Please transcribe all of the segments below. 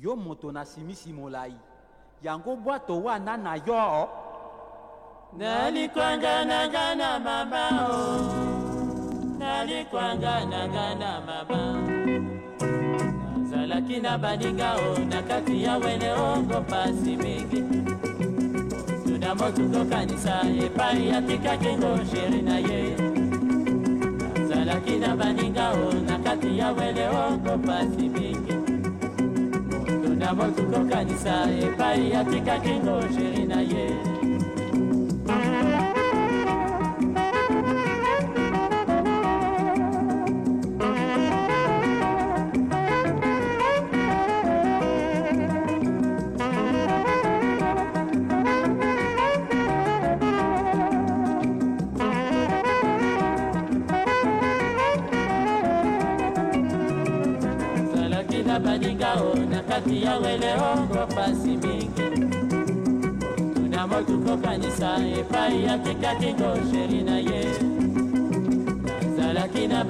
yo moto na simisi molai. Yango bwato wana na yo. Nalikwanga na mama o. Nalikwanga na mama nazalaki na baninga o na kati ya wele ongo pasi mingi. Tuna motukokanisa epai atikaki ngo sheri na ye. Nazalaki na baninga o na kati ya wele ongo pasi mingi. tuna motukokanisa epai atikaki ngo sheri na ye kata balingao oh, na kati ya weleongo oh, pasi mingi. Tunamo tuko epai sheri na ye. Nazalaki na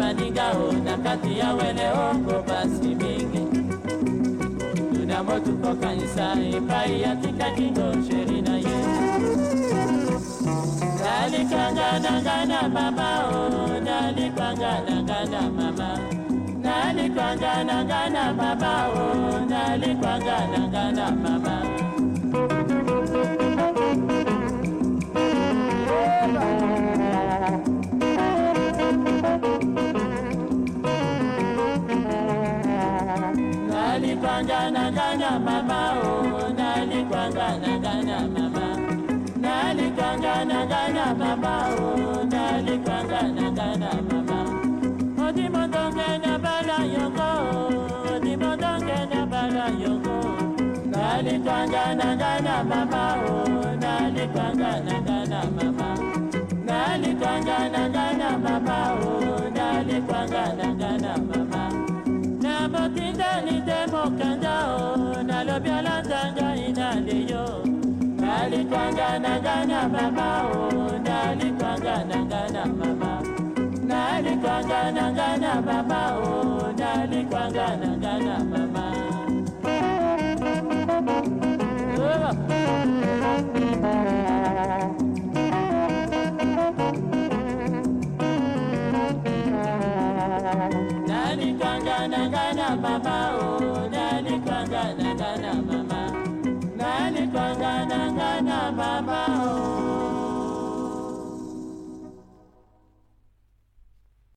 oh, na kati ya pasi mingi. Tunamo epai eh, na ye. Na mama o na mama. Nalikwanga nanga na mama o nalikwanga nanga na mama nalikwanga nanga na mama o nalikwanga nanga na mama nalikwanga nanga na mama o nalikwanga nanga na mama oh, o nalikwanga nanga na mama. Nalikwanga nanga na mama oh, o nalikwanga nanga na mama. Na motindani te mokanda o oh, nalobi alandanga inaleyo nalikwanga nanga na mama o nalikwanga nanga na mama. Nalikwanga nanga na mama o nalikwanga nanga na mama nanga na mama o oh,